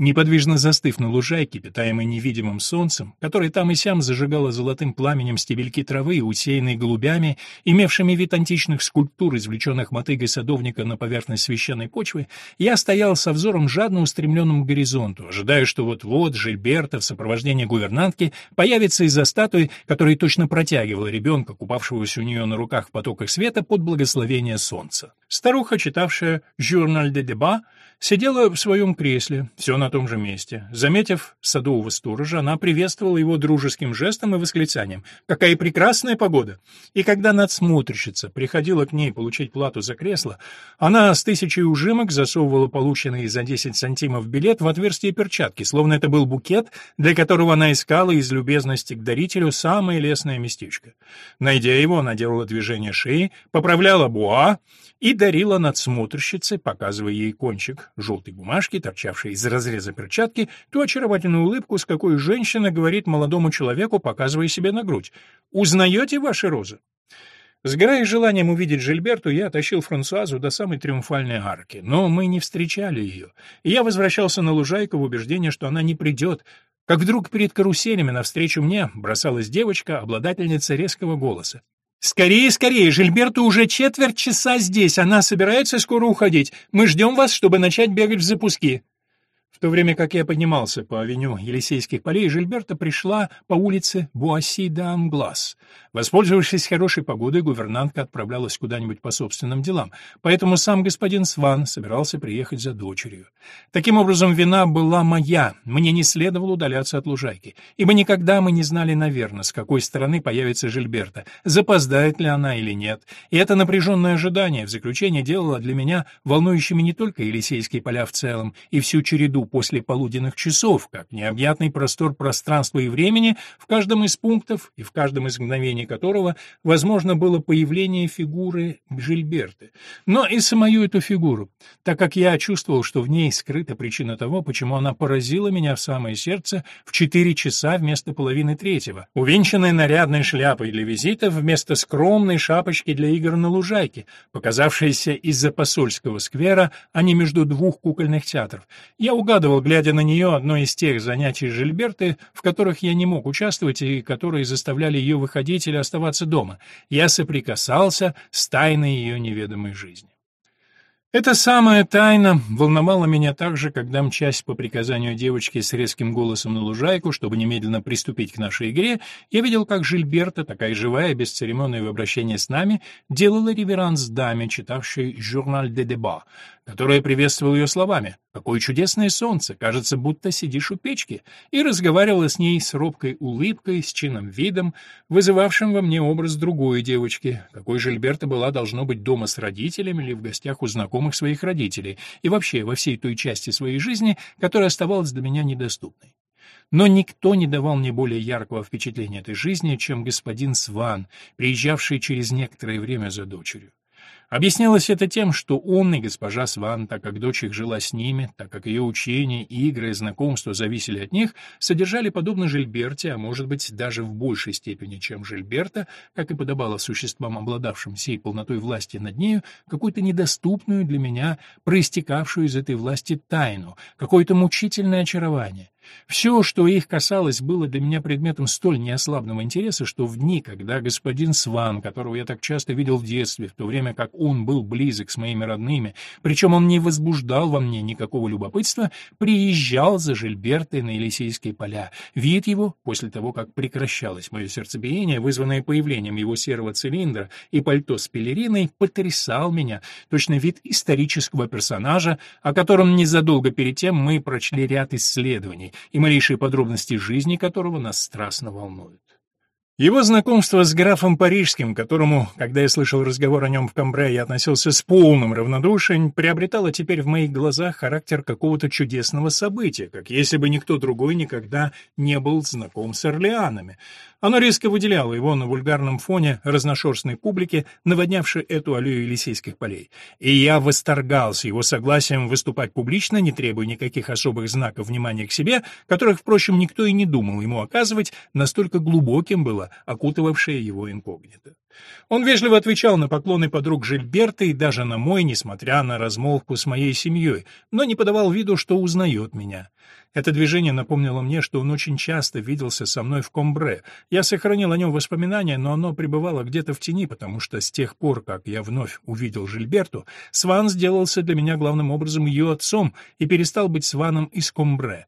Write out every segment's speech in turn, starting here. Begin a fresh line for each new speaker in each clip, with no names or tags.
Неподвижно застыв на лужайке, питаемой невидимым солнцем, которое там и сям зажигало золотым пламенем стебельки травы, усеянные голубями, имевшими вид античных скульптур, извлеченных мотыгой садовника на поверхность священной почвы, я стоял со взором жадно устремленным к горизонту, ожидая, что вот-вот Жильберта в сопровождении гувернантки появится из-за статуи, которая точно протягивала ребенка, купавшегося у нее на руках в потоках света под благословение солнца. Старуха, читавшая «Журналь де Деба», сидела в своем кресле, все на том же месте. Заметив садового сторожа, она приветствовала его дружеским жестом и восклицанием «Какая прекрасная погода!» И когда надсмотрщица приходила к ней получить плату за кресло, она с тысячей ужимок засовывала полученный за 10 сантимов билет в отверстие перчатки, словно это был букет, для которого она искала из любезности к дарителю самое лестное местечко. Найдя его, она делала движение шеи, поправляла буа и дарила надсмотрщице, показывая ей кончик желтой бумажки, торчавшей из разреза перчатки, ту очаровательную улыбку, с какой женщина говорит молодому человеку, показывая себе на грудь. «Узнаете ваши розы?» Сгорая желанием увидеть Жильберту, я тащил Франсуазу до самой триумфальной арки, но мы не встречали ее, я возвращался на лужайку в убеждении, что она не придет, как вдруг перед каруселями навстречу мне бросалась девочка, обладательница резкого голоса. «Скорее, скорее! Жильберта уже четверть часа здесь, она собирается скоро уходить. Мы ждем вас, чтобы начать бегать в запуски». В то время как я поднимался по авеню Елисейских полей, Жильберта пришла по улице Буасси-де-Англас. Воспользовавшись хорошей погодой, гувернантка отправлялась куда-нибудь по собственным делам, поэтому сам господин Сван собирался приехать за дочерью. Таким образом, вина была моя, мне не следовало удаляться от лужайки, ибо никогда мы не знали, наверное, с какой стороны появится Жильберта, запоздает ли она или нет, и это напряженное ожидание в заключение делало для меня волнующими не только Елисейские поля в целом и всю череду после полуденных часов, как необъятный простор пространства и времени, в каждом из пунктов и в каждом из мгновений которого возможно было появление фигуры Жильберты, но и самую эту фигуру, так как я чувствовал, что в ней скрыта причина того, почему она поразила меня в самое сердце в четыре часа вместо половины третьего, увенчанная нарядной шляпой для визитов вместо скромной шапочки для игр на лужайке, показавшейся из-за посольского сквера, а не между двух кукольных театров. Я угадывал, глядя на нее, одно из тех занятий Жильберты, в которых я не мог участвовать и которые заставляли ее выходить или оставаться дома. Я соприкасался с тайной ее неведомой жизни. Эта самая тайна волновала меня также, когда, мчась по приказанию девочки с резким голосом на лужайку, чтобы немедленно приступить к нашей игре, я видел, как Жильберта, такая живая, бесцеремонная в обращении с нами, делала реверанс даме, читавшей «Журналь де деба», которая приветствовала ее словами «Какое чудесное солнце! Кажется, будто сидишь у печки», и разговаривала с ней с робкой улыбкой, с чинным видом, вызывавшим во мне образ другой девочки, какой Жильберта была, должно быть, дома с родителями или в гостях у знакомых своих родителей, и вообще во всей той части своей жизни, которая оставалась для меня недоступной. Но никто не давал мне более яркого впечатления этой жизни, чем господин Сван, приезжавший через некоторое время за дочерью. Объяснялось это тем, что он и госпожа Сван, так как дочь их жила с ними, так как ее учения, игры и знакомства зависели от них, содержали, подобно Жильберте, а может быть даже в большей степени, чем Жильберта, как и подобало существам, обладавшим всей полнотой власти над нею, какую-то недоступную для меня, проистекавшую из этой власти тайну, какое-то мучительное очарование. Все, что их касалось, было для меня предметом столь неослабного интереса, что в дни, когда господин Сван, которого я так часто видел в детстве, в то время как он был близок с моими родными, причем он не возбуждал во мне никакого любопытства, приезжал за Жильбертой на Елисейские поля. Вид его, после того, как прекращалось мое сердцебиение, вызванное появлением его серого цилиндра и пальто с пелериной, потрясал меня, точно вид исторического персонажа, о котором незадолго перед тем мы прочли ряд исследований, и малейшие подробности жизни которого нас страстно волнуют. Его знакомство с графом Парижским, которому, когда я слышал разговор о нем в Камбре, я относился с полным равнодушием, приобретало теперь в моих глазах характер какого-то чудесного события, как если бы никто другой никогда не был знаком с Орлеанами. Оно резко выделяло его на вульгарном фоне разношерстной публики, наводнявшей эту аллею Елисейских полей. И я восторгался его согласием выступать публично, не требуя никаких особых знаков внимания к себе, которых, впрочем, никто и не думал ему оказывать, настолько глубоким было окутывавшее его инкогнито. Он вежливо отвечал на поклоны подруг Жильберта и даже на мой, несмотря на размолвку с моей семьей, но не подавал виду, что узнает меня. Это движение напомнило мне, что он очень часто виделся со мной в Комбре. Я сохранил о нем воспоминания, но оно пребывало где-то в тени, потому что с тех пор, как я вновь увидел Жильберту, Сван сделался для меня главным образом ее отцом и перестал быть Сваном из Комбре.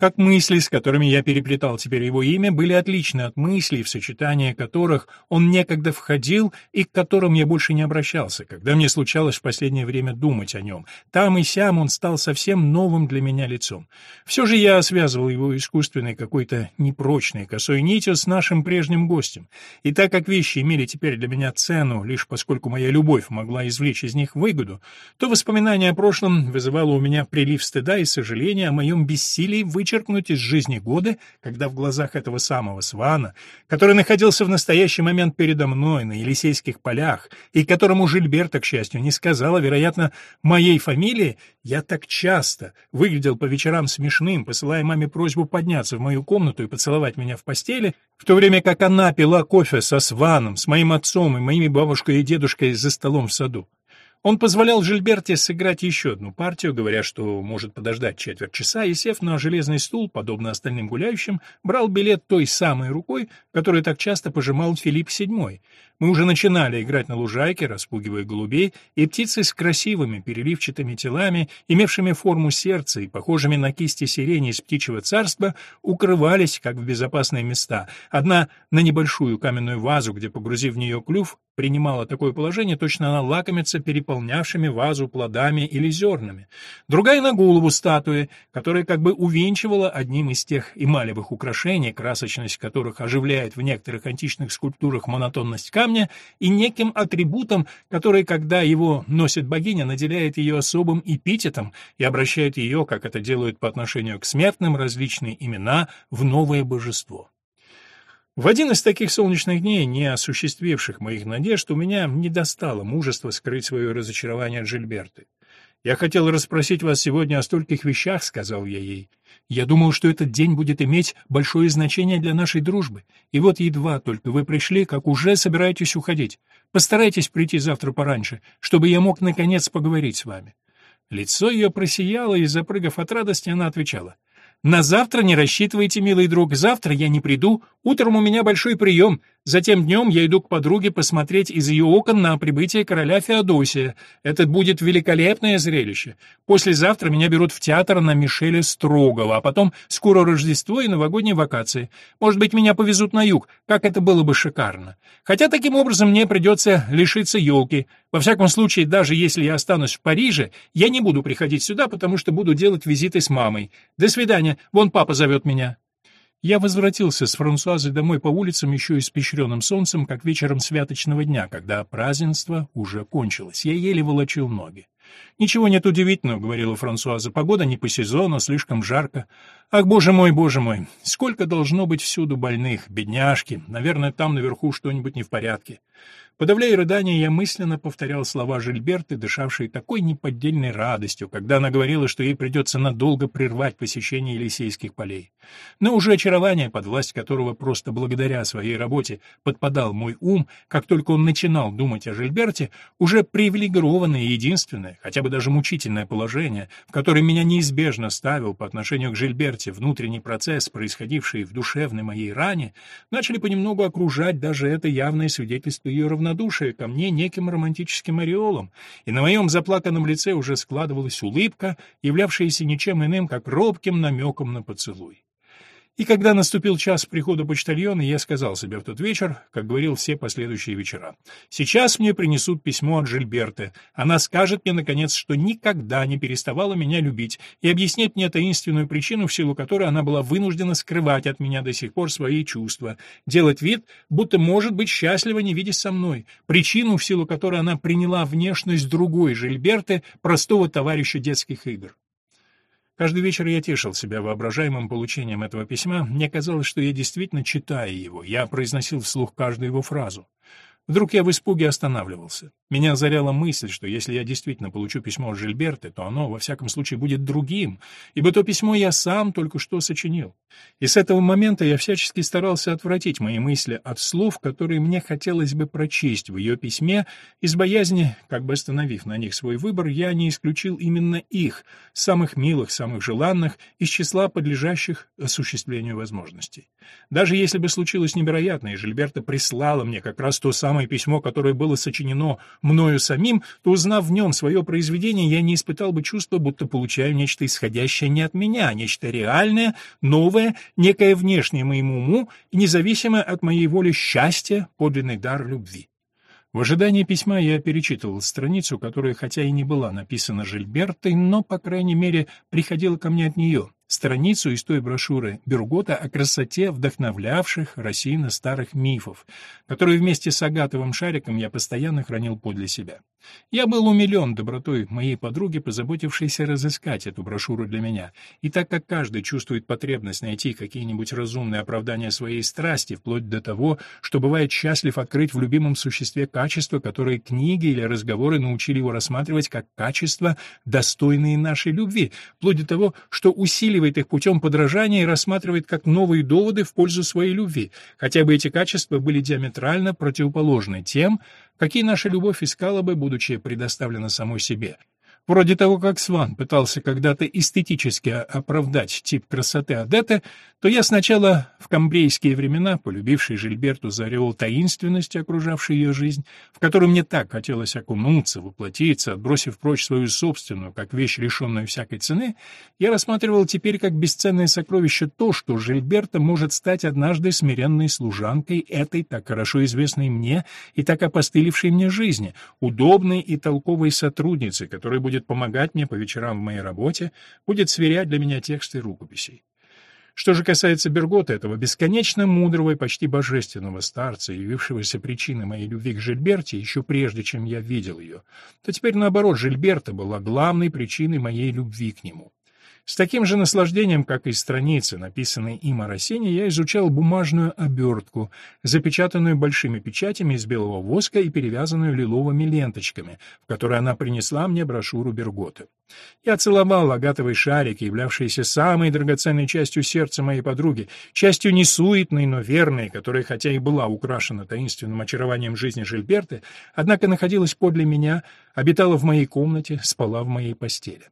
Как мысли, с которыми я переплетал теперь его имя, были отличны от мыслей, в сочетание которых он некогда входил и к которым я больше не обращался, когда мне случалось в последнее время думать о нем. Там и сям он стал совсем новым для меня лицом. Все же я связывал его искусственной какой-то непрочной косой нитью с нашим прежним гостем. И так как вещи имели теперь для меня цену, лишь поскольку моя любовь могла извлечь из них выгоду, то воспоминание о прошлом вызывало у меня прилив стыда и сожаления о моем бессилии вычеркнуть вычеркнуть из жизни годы, когда в глазах этого самого Свана, который находился в настоящий момент передо мной на Елисейских полях, и которому Жильберта, к счастью, не сказала, вероятно, моей фамилии, я так часто выглядел по вечерам смешным, посылая маме просьбу подняться в мою комнату и поцеловать меня в постели, в то время как она пила кофе со Сваном, с моим отцом и моими бабушкой и дедушкой за столом в саду. Он позволял Жильберте сыграть еще одну партию, говоря, что может подождать четверть часа, и, сев на железный стул, подобно остальным гуляющим, брал билет той самой рукой, которую так часто пожимал Филипп VII. Мы уже начинали играть на лужайке, распугивая голубей, и птицы с красивыми переливчатыми телами, имевшими форму сердца и похожими на кисти сирени из птичьего царства, укрывались, как в безопасные места. Одна на небольшую каменную вазу, где, погрузив в нее клюв, принимала такое положение, точно она лакомится переполнявшими вазу плодами или зернами. Другая на голову статуи, которая как бы увенчивала одним из тех эмалевых украшений, красочность которых оживляет в некоторых античных скульптурах монотонность камня, и неким атрибутом, который, когда его носит богиня, наделяет ее особым эпитетом и обращает ее, как это делают по отношению к смертным, различные имена в новое божество. В один из таких солнечных дней, не осуществивших моих надежд, у меня не достало мужества скрыть свое разочарование от Жильберты. «Я хотел расспросить вас сегодня о стольких вещах», — сказал я ей. «Я думал, что этот день будет иметь большое значение для нашей дружбы. И вот едва только вы пришли, как уже собираетесь уходить. Постарайтесь прийти завтра пораньше, чтобы я мог наконец поговорить с вами». Лицо ее просияло, и, запрыгав от радости, она отвечала — на завтра не рассчитывайте, милый друг, завтра я не приду, утром у меня большой прием, затем днем я иду к подруге посмотреть из ее окон на прибытие короля Феодосия. Это будет великолепное зрелище. Послезавтра меня берут в театр на Мишеля Строгова, а потом скоро Рождество и новогодние вакации. Может быть, меня повезут на юг, как это было бы шикарно. Хотя таким образом мне придется лишиться елки. Во всяком случае, даже если я останусь в Париже, я не буду приходить сюда, потому что буду делать визиты с мамой. До свидания, вон папа зовет меня». Я возвратился с Франсуазой домой по улицам еще испещренным солнцем, как вечером святочного дня, когда празднество уже кончилось. Я еле волочил ноги. «Ничего нет удивительного», — говорила Франсуаза, — «погода не по сезону, слишком жарко. Ах, боже мой, боже мой, сколько должно быть всюду больных, бедняжки, наверное, там наверху что-нибудь не в порядке». Подавляя рыдания, я мысленно повторял слова Жильберты, дышавшей такой неподдельной радостью, когда она говорила, что ей придется надолго прервать посещение Елисейских полей. Но уже очарование, под власть которого просто благодаря своей работе подпадал мой ум, как только он начинал думать о Жильберте, уже привилегированное и единственное, хотя бы даже мучительное положение, в которое меня неизбежно ставил по отношению к Жильберте внутренний процесс, происходивший в душевной моей ране, начали понемногу окружать даже это явное свидетельство ее равнодушия равнодушие ко мне неким романтическим ореолом, и на моем заплаканном лице уже складывалась улыбка, являвшаяся ничем иным, как робким намеком на поцелуй. И когда наступил час прихода почтальона, я сказал себе в тот вечер, как говорил все последующие вечера, «Сейчас мне принесут письмо от Жильберты. Она скажет мне, наконец, что никогда не переставала меня любить и объяснит мне таинственную причину, в силу которой она была вынуждена скрывать от меня до сих пор свои чувства, делать вид, будто может быть счастлива, не видясь со мной, причину, в силу которой она приняла внешность другой Жильберты, простого товарища детских игр. Каждый вечер я тешил себя воображаемым получением этого письма. Мне казалось, что я действительно читаю его. Я произносил вслух каждую его фразу. Вдруг я в испуге останавливался. Меня озаряла мысль, что если я действительно получу письмо от Жильберты, то оно, во всяком случае, будет другим, ибо то письмо я сам только что сочинил. И с этого момента я всячески старался отвратить мои мысли от слов, которые мне хотелось бы прочесть в ее письме, из боязни, как бы остановив на них свой выбор, я не исключил именно их, самых милых, самых желанных, из числа подлежащих осуществлению возможностей. Даже если бы случилось невероятное, и Жильберта прислала мне как раз то самое письмо, которое было сочинено мною самим, то, узнав в нем свое произведение, я не испытал бы чувства, будто получаю нечто исходящее не от меня, а нечто реальное, новое, некое внешнее моему уму и независимое от моей воли счастье, подлинный дар любви. В ожидании письма я перечитывал страницу, которая хотя и не была написана Жильбертой, но, по крайней мере, приходила ко мне от нее страницу из той брошюры Бюргота о красоте вдохновлявших Рассина старых мифов, которые вместе с агатовым шариком я постоянно хранил подле себя. Я был умилен добротой моей подруги, позаботившейся разыскать эту брошюру для меня, и так как каждый чувствует потребность найти какие-нибудь разумные оправдания своей страсти, вплоть до того, что бывает счастлив открыть в любимом существе качества, которые книги или разговоры научили его рассматривать как качества, достойные нашей любви, вплоть до того, что усиливает их путем подражания и рассматривает как новые доводы в пользу своей любви, хотя бы эти качества были диаметрально противоположны тем, какие наша любовь искала бы, будучи предоставлена самой себе. Вроде того, как Сван пытался когда-то эстетически оправдать тип красоты Адетты, то я сначала в камбрейские времена, полюбивший Жильберту за ореол таинственности, окружавшей ее жизнь, в которую мне так хотелось окунуться, воплотиться, отбросив прочь свою собственную, как вещь, лишенную всякой цены, я рассматривал теперь как бесценное сокровище то, что Жильберта может стать однажды смиренной служанкой этой так хорошо известной мне и так опостылевшей мне жизни, удобной и толковой сотрудницы, которая будет помогать мне по вечерам в моей работе, будет сверять для меня тексты рукописей. Что же касается Бергота, этого бесконечно мудрого и почти божественного старца, явившегося причиной моей любви к Жильберте еще прежде, чем я видел ее, то теперь, наоборот, Жильберта была главной причиной моей любви к нему. С таким же наслаждением, как и страницы, написанные им о Рассене, я изучал бумажную обертку, запечатанную большими печатями из белого воска и перевязанную лиловыми ленточками, в которой она принесла мне брошюру Бергота. Я целовал агатовый шарик, являвшийся самой драгоценной частью сердца моей подруги, частью несуетной, но верной, которая, хотя и была украшена таинственным очарованием жизни Жильберты, однако находилась подле меня, обитала в моей комнате, спала в моей постели.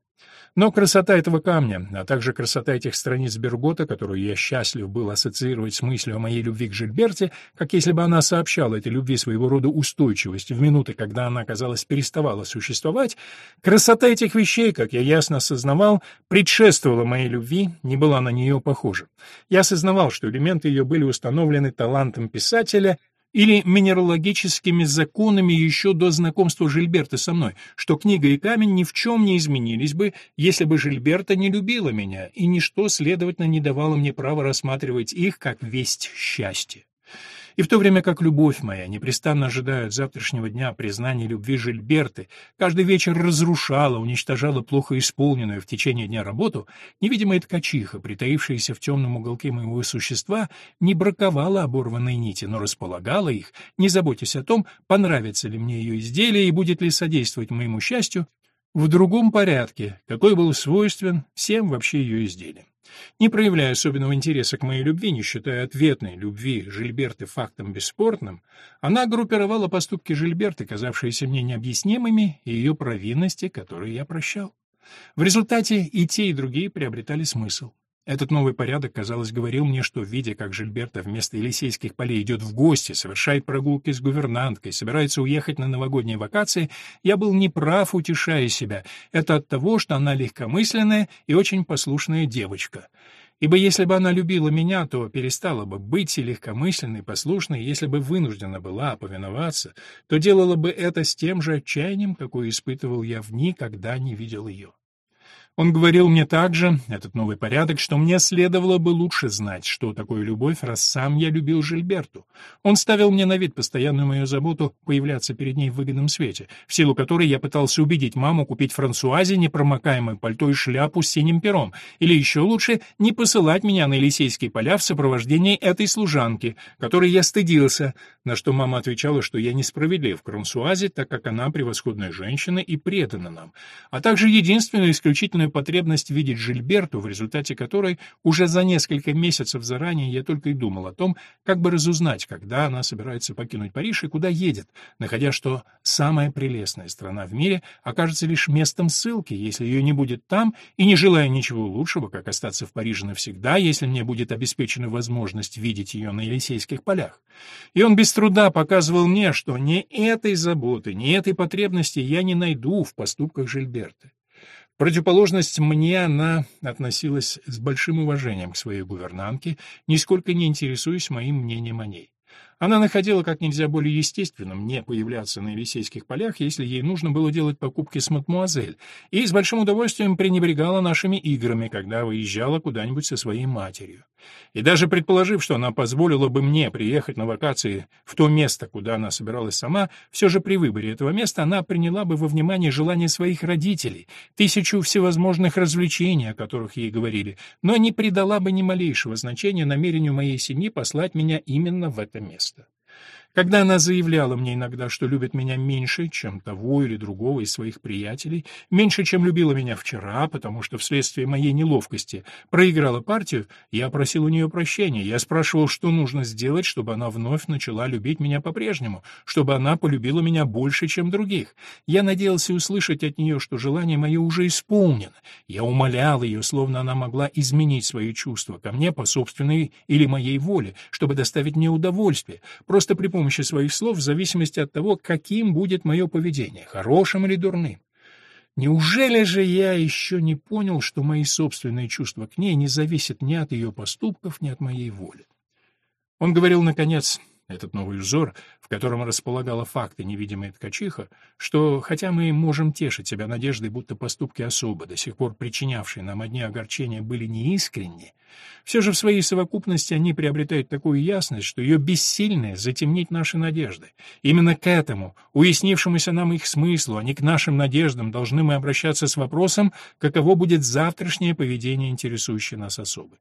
Но красота этого камня, а также красота этих страниц Бергота, которую я счастлив был ассоциировать с мыслью о моей любви к Жильберте, как если бы она сообщала этой любви своего рода устойчивость в минуты, когда она, казалось, переставала существовать, красота этих вещей, как я ясно осознавал, предшествовала моей любви, не была на нее похожа. Я осознавал, что элементы ее были установлены талантом писателя, или минералогическими законами еще до знакомства Жильберта со мной, что книга и камень ни в чем не изменились бы, если бы Жильберта не любила меня, и ничто, следовательно, не давало мне права рассматривать их как весть счастья. И в то время как любовь моя непрестанно ожидает завтрашнего дня признания любви Жильберты, каждый вечер разрушала, уничтожала плохо исполненную в течение дня работу, невидимая ткачиха, притаившаяся в темном уголке моего существа, не браковала оборванные нити, но располагала их, не заботясь о том, понравится ли мне ее изделие и будет ли содействовать моему счастью, в другом порядке, какой был свойствен всем вообще ее изделиям. Не проявляя особенного интереса к моей любви, не считая ответной любви Жильберты фактом бесспорным, она группировала поступки Жильберты, казавшиеся мне необъяснимыми, и ее провинности, которые я прощал. В результате и те, и другие приобретали смысл. Этот новый порядок, казалось, говорил мне, что, видя, как Жильберта вместо Елисейских полей идет в гости, совершает прогулки с гувернанткой, собирается уехать на новогодние вакации, я был неправ, утешая себя. Это от того, что она легкомысленная и очень послушная девочка. Ибо если бы она любила меня, то перестала бы быть и легкомысленной, послушной, если бы вынуждена была повиноваться, то делала бы это с тем же отчаянием, какое испытывал я в дни, когда не видел ее. Он говорил мне также, этот новый порядок, что мне следовало бы лучше знать, что такое любовь, раз сам я любил Жильберту. Он ставил мне на вид постоянную мою заботу появляться перед ней в выгодном свете, в силу которой я пытался убедить маму купить Франсуазе непромокаемое пальто и шляпу с синим пером, или еще лучше, не посылать меня на Елисейские поля в сопровождении этой служанки, которой я стыдился, на что мама отвечала, что я несправедлив к Франсуазе, так как она превосходная женщина и предана нам, а также единственная исключительная острую потребность видеть Жильберту, в результате которой уже за несколько месяцев заранее я только и думал о том, как бы разузнать, когда она собирается покинуть Париж и куда едет, находя, что самая прелестная страна в мире окажется лишь местом ссылки, если ее не будет там, и не желая ничего лучшего, как остаться в Париже навсегда, если мне будет обеспечена возможность видеть ее на Елисейских полях. И он без труда показывал мне, что ни этой заботы, ни этой потребности я не найду в поступках Жильберты противоположность мне она относилась с большим уважением к своей гувернантке, нисколько не интересуясь моим мнением о ней. Она находила как нельзя более естественным не появляться на Елисейских полях, если ей нужно было делать покупки с мадмуазель, и с большим удовольствием пренебрегала нашими играми, когда выезжала куда-нибудь со своей матерью. И даже предположив, что она позволила бы мне приехать на вакации в то место, куда она собиралась сама, все же при выборе этого места она приняла бы во внимание желания своих родителей, тысячу всевозможных развлечений, о которых ей говорили, но не придала бы ни малейшего значения намерению моей семьи послать меня именно в это место. Когда она заявляла мне иногда, что любит меня меньше, чем того или другого из своих приятелей, меньше, чем любила меня вчера, потому что вследствие моей неловкости проиграла партию, я просил у нее прощения. Я спрашивал, что нужно сделать, чтобы она вновь начала любить меня по-прежнему, чтобы она полюбила меня больше, чем других. Я надеялся услышать от нее, что желание мое уже исполнено. Я умолял ее, словно она могла изменить свои чувства ко мне по собственной или моей воле, чтобы доставить мне удовольствие, просто при помощи своих слов в зависимости от того, каким будет мое поведение, хорошим или дурным. Неужели же я еще не понял, что мои собственные чувства к ней не зависят ни от ее поступков, ни от моей воли? Он говорил, наконец, этот новый узор, в котором располагала факты невидимая ткачиха, что, хотя мы можем тешить себя надеждой, будто поступки особо, до сих пор причинявшие нам одни огорчения, были неискренни, все же в своей совокупности они приобретают такую ясность, что ее бессильно затемнить наши надежды. Именно к этому, уяснившемуся нам их смыслу, а не к нашим надеждам, должны мы обращаться с вопросом, каково будет завтрашнее поведение интересующей нас особы.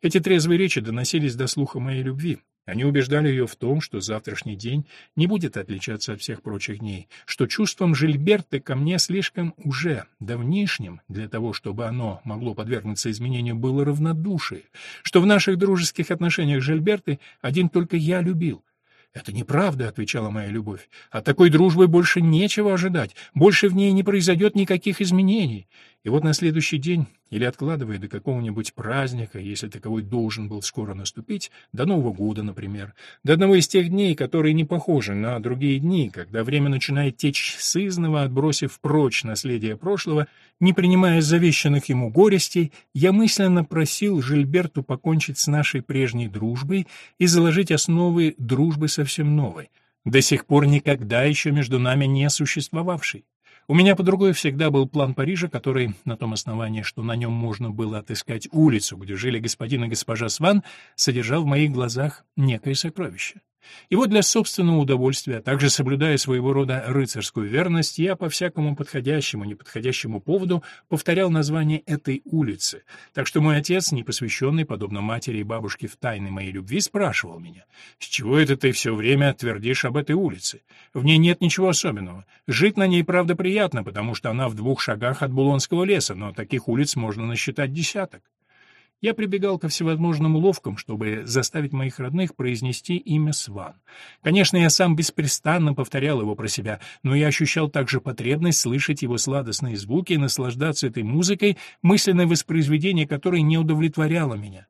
Эти трезвые речи доносились до слуха моей любви, они убеждали ее в том, что завтрашний день не будет отличаться от всех прочих дней, что чувством Жильберты ко мне слишком уже давнишним для того, чтобы оно могло подвергнуться изменению, было равнодушие, что в наших дружеских отношениях Жильберты один только я любил, «Это неправда», — отвечала моя любовь. «От такой дружбы больше нечего ожидать, больше в ней не произойдет никаких изменений». И вот на следующий день, или откладывая до какого-нибудь праздника, если таковой должен был скоро наступить, до Нового года, например, до одного из тех дней, которые не похожи на другие дни, когда время начинает течь сызново, отбросив прочь наследие прошлого, не принимая завещанных ему горестей, я мысленно просил Жильберту покончить с нашей прежней дружбой и заложить основы дружбы совсем новой, до сих пор никогда еще между нами не существовавшей. У меня под рукой всегда был план Парижа, который, на том основании, что на нем можно было отыскать улицу, где жили господин и госпожа Сван, содержал в моих глазах некое сокровище. И вот для собственного удовольствия, а также соблюдая своего рода рыцарскую верность, я по всякому подходящему, неподходящему поводу повторял название этой улицы. Так что мой отец, не посвященный, подобно матери и бабушке в тайны моей любви, спрашивал меня, «С чего это ты все время твердишь об этой улице? В ней нет ничего особенного. Жить на ней, правда, приятно, потому что она в двух шагах от Булонского леса, но таких улиц можно насчитать десяток. Я прибегал ко всевозможным уловкам, чтобы заставить моих родных произнести имя Сван. Конечно, я сам беспрестанно повторял его про себя, но я ощущал также потребность слышать его сладостные звуки и наслаждаться этой музыкой, мысленное воспроизведение которой не удовлетворяло меня.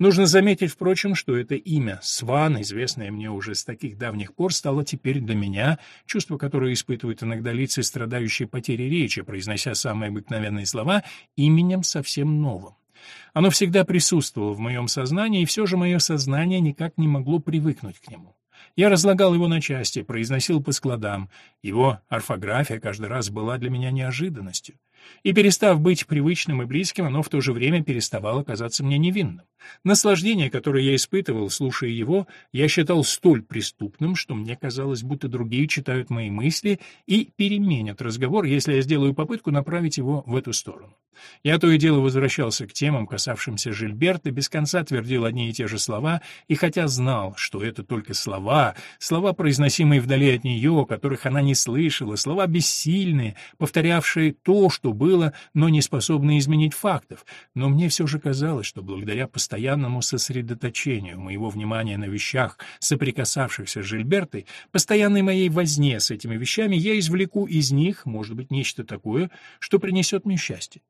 Нужно заметить, впрочем, что это имя Сван, известное мне уже с таких давних пор, стало теперь для меня, чувство, которое испытывают иногда лица, страдающие потерей речи, произнося самые обыкновенные слова, именем совсем новым. Оно всегда присутствовало в моем сознании, и все же мое сознание никак не могло привыкнуть к нему. Я разлагал его на части, произносил по складам. Его орфография каждый раз была для меня неожиданностью. И перестав быть привычным и близким, оно в то же время переставало казаться мне невинным. Наслаждение, которое я испытывал, слушая его, я считал столь преступным, что мне казалось, будто другие читают мои мысли и переменят разговор, если я сделаю попытку направить его в эту сторону. Я то и дело возвращался к темам, касавшимся Жильберта, без конца твердил одни и те же слова, и хотя знал, что это только слова, слова, произносимые вдали от нее, которых она не слышала, слова бессильные, повторявшие то, что было, но не способные изменить фактов, но мне все же казалось, что благодаря постоянному сосредоточению моего внимания на вещах, соприкасавшихся с Жильбертой, постоянной моей возне с этими вещами, я извлеку из них, может быть, нечто такое, что принесет мне счастье.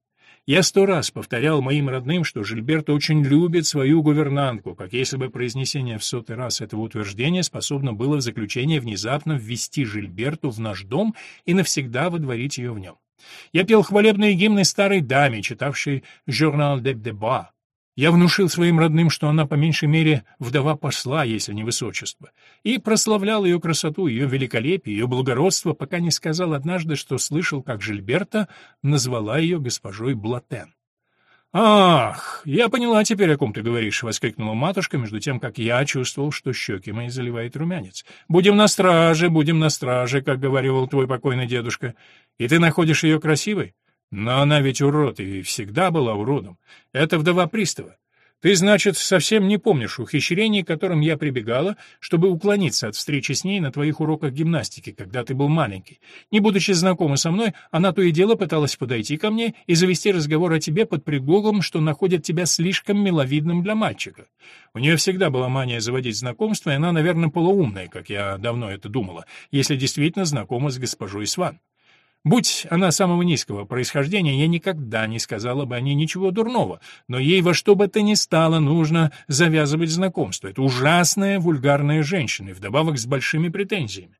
Я сто раз повторял моим родным, что Жильберто очень любит свою гувернантку, как если бы произнесение в сотый раз этого утверждения способно было в заключение внезапно ввести Жильберту в наш дом и навсегда водворить ее в нем. Я пел хвалебные гимны старой даме, читавшей «Журнал де Деба», я внушил своим родным, что она по меньшей мере вдова посла, если не высочество, и прославлял ее красоту, ее великолепие, ее благородство, пока не сказал однажды, что слышал, как Жильберта назвала ее госпожой Блатен. «Ах, я поняла теперь, о ком ты говоришь», — воскликнула матушка, между тем, как я чувствовал, что щеки мои заливает румянец. «Будем на страже, будем на страже», — как говорил твой покойный дедушка. «И ты находишь ее красивой?» Но она ведь урод и всегда была уродом. Это вдова пристава. Ты, значит, совсем не помнишь ухищрений, к которым я прибегала, чтобы уклониться от встречи с ней на твоих уроках гимнастики, когда ты был маленький. Не будучи знакома со мной, она то и дело пыталась подойти ко мне и завести разговор о тебе под предлогом, что находит тебя слишком миловидным для мальчика. У нее всегда была мания заводить знакомства, и она, наверное, полуумная, как я давно это думала, если действительно знакома с госпожой Сван. Будь она самого низкого происхождения, я никогда не сказала бы о ней ничего дурного, но ей во что бы то ни стало нужно завязывать знакомство. Это ужасная, вульгарная женщина, и вдобавок с большими претензиями.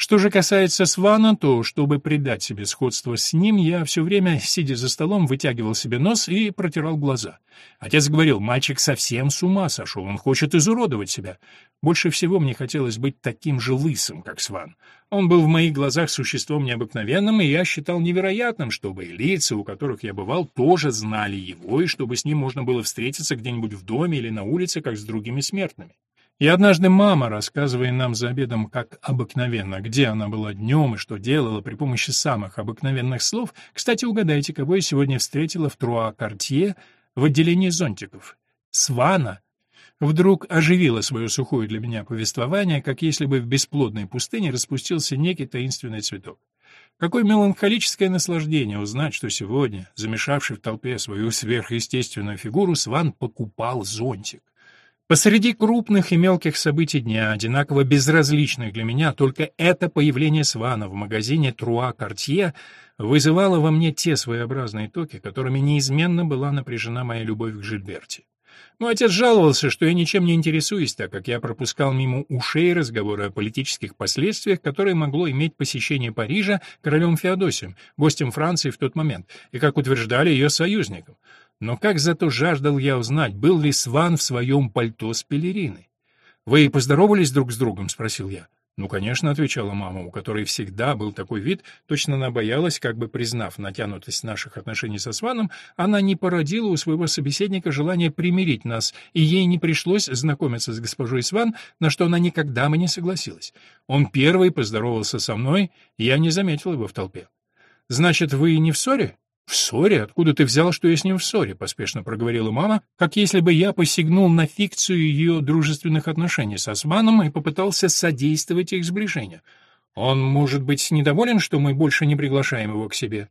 Что же касается Свана, то, чтобы придать себе сходство с ним, я все время, сидя за столом, вытягивал себе нос и протирал глаза. Отец говорил, мальчик совсем с ума сошел, он хочет изуродовать себя. Больше всего мне хотелось быть таким же лысым, как Сван. Он был в моих глазах существом необыкновенным, и я считал невероятным, чтобы лица, у которых я бывал, тоже знали его, и чтобы с ним можно было встретиться где-нибудь в доме или на улице, как с другими смертными. И однажды мама, рассказывая нам за обедом, как обыкновенно, где она была днем и что делала при помощи самых обыкновенных слов, кстати, угадайте, кого я сегодня встретила в Труа-Картье в отделении зонтиков. Свана. Вдруг оживила свое сухое для меня повествование, как если бы в бесплодной пустыне распустился некий таинственный цветок. Какое меланхолическое наслаждение узнать, что сегодня, замешавший в толпе свою сверхъестественную фигуру, Сван покупал зонтик. Посреди крупных и мелких событий дня, одинаково безразличных для меня, только это появление Свана в магазине Труа Картье вызывало во мне те своеобразные токи, которыми неизменно была напряжена моя любовь к Жильберте. Мой отец жаловался, что я ничем не интересуюсь, так как я пропускал мимо ушей разговоры о политических последствиях, которые могло иметь посещение Парижа королем Феодосием, гостем Франции в тот момент, и, как утверждали, ее союзником. Но как зато жаждал я узнать, был ли Сван в своем пальто с пелериной. «Вы поздоровались друг с другом?» — спросил я. «Ну, конечно», — отвечала мама, у которой всегда был такой вид, точно она боялась, как бы признав натянутость наших отношений со Сваном, она не породила у своего собеседника желание примирить нас, и ей не пришлось знакомиться с госпожой Сван, на что она никогда бы не согласилась. Он первый поздоровался со мной, я не заметил его в толпе. «Значит, вы не в ссоре?» «В ссоре? Откуда ты взял, что я с ним в ссоре?» — поспешно проговорила мама, как если бы я посягнул на фикцию ее дружественных отношений с Османом и попытался содействовать их сближению. «Он, может быть, недоволен, что мы больше не приглашаем его к себе?»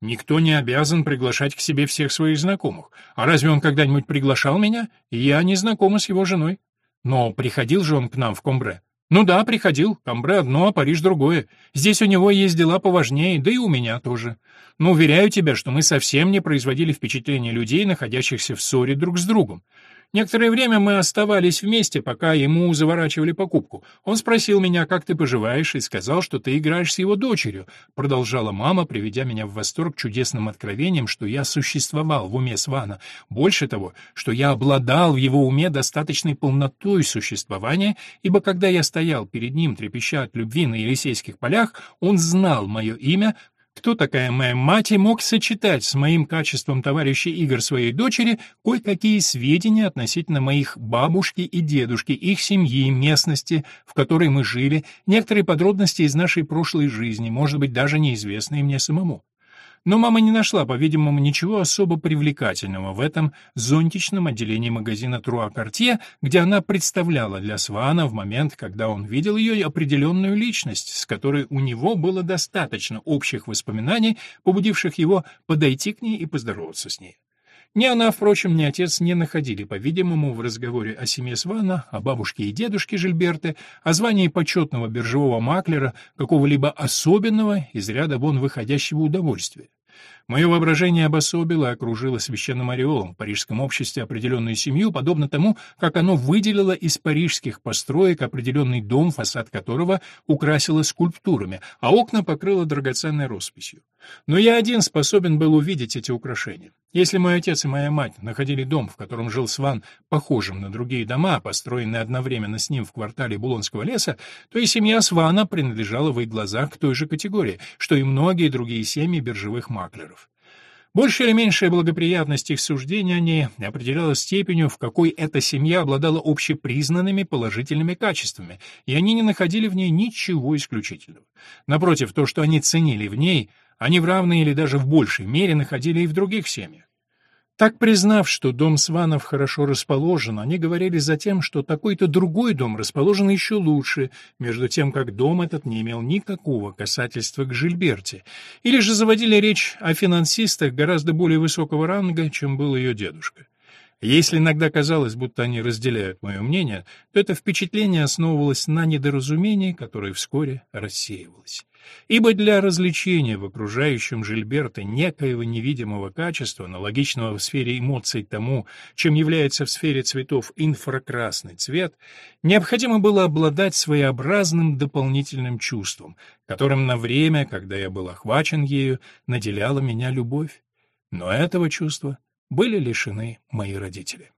«Никто не обязан приглашать к себе всех своих знакомых. А разве он когда-нибудь приглашал меня? Я не знакома с его женой. Но приходил же он к нам в Комбре. «Ну да, приходил. Камбре одно, а Париж другое. Здесь у него есть дела поважнее, да и у меня тоже. Но уверяю тебя, что мы совсем не производили впечатления людей, находящихся в ссоре друг с другом. Некоторое время мы оставались вместе, пока ему заворачивали покупку. Он спросил меня, как ты поживаешь, и сказал, что ты играешь с его дочерью. Продолжала мама, приведя меня в восторг чудесным откровением, что я существовал в уме Свана. Больше того, что я обладал в его уме достаточной полнотой существования, ибо когда я стоял перед ним, трепеща от любви на Елисейских полях, он знал мое имя, кто такая моя мать и мог сочетать с моим качеством товарища игр своей дочери кое-какие сведения относительно моих бабушки и дедушки, их семьи, местности, в которой мы жили, некоторые подробности из нашей прошлой жизни, может быть, даже неизвестные мне самому. Но мама не нашла, по-видимому, ничего особо привлекательного в этом зонтичном отделении магазина Труа Картье, где она представляла для Свана в момент, когда он видел ее определенную личность, с которой у него было достаточно общих воспоминаний, побудивших его подойти к ней и поздороваться с ней. Ни она, впрочем, ни отец не находили, по-видимому, в разговоре о семье Свана, о бабушке и дедушке Жильберты, о звании почетного биржевого маклера, какого-либо особенного, из ряда вон выходящего удовольствия. Мое воображение обособило и окружило священным ореолом в парижском обществе определенную семью, подобно тому, как оно выделило из парижских построек определенный дом, фасад которого украсило скульптурами, а окна покрыло драгоценной росписью. Но я один способен был увидеть эти украшения. Если мой отец и моя мать находили дом, в котором жил Сван, похожим на другие дома, построенные одновременно с ним в квартале Булонского леса, то и семья Свана принадлежала в их глазах к той же категории, что и многие другие семьи биржевых маклеров. Большая или меньшая благоприятность их суждения о ней определялась степенью, в какой эта семья обладала общепризнанными положительными качествами, и они не находили в ней ничего исключительного. Напротив, то, что они ценили в ней, они в равной или даже в большей мере находили и в других семьях. Так, признав, что дом Сванов хорошо расположен, они говорили затем, что такой-то другой дом расположен еще лучше, между тем, как дом этот не имел никакого касательства к Жильберте, или же заводили речь о финансистах гораздо более высокого ранга, чем был ее дедушка. Если иногда казалось, будто они разделяют мое мнение, то это впечатление основывалось на недоразумении, которое вскоре рассеивалось. Ибо для развлечения в окружающем Жильберта некоего невидимого качества, аналогичного в сфере эмоций тому, чем является в сфере цветов инфракрасный цвет, необходимо было обладать своеобразным дополнительным чувством, которым на время, когда я был охвачен ею, наделяла меня любовь. Но этого чувства были лишены мои родители.